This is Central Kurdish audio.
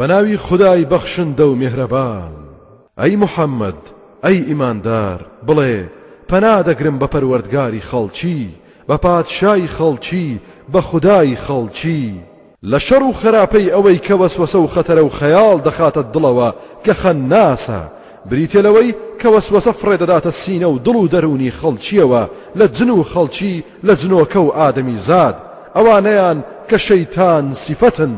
بە ناوی خودای بەخشندە و میهرەبان. ئەی محەممەد، ئەی ئیماندار، بڵێ، پەنا دەگرم بە پەروەردگاری خەڵکی، بە پادشای خەڵکی، بە خودای خەڵکی، لە شەڕ و خەراپەی ئەوەی کە وەسوەسە و خەتەرە و خەیاڵ دەخاتە دڵەوە کە خەنناسە، بریتیە لەوەی کە وەسوەسە فڕێ دەداتە سینە و دڵ و دەروونی خەڵکییەوە، لە جن و خەڵکی، لە جنۆکە و ئادەمیزاد، ئەوانەیان کە شەیتان سیفەتن.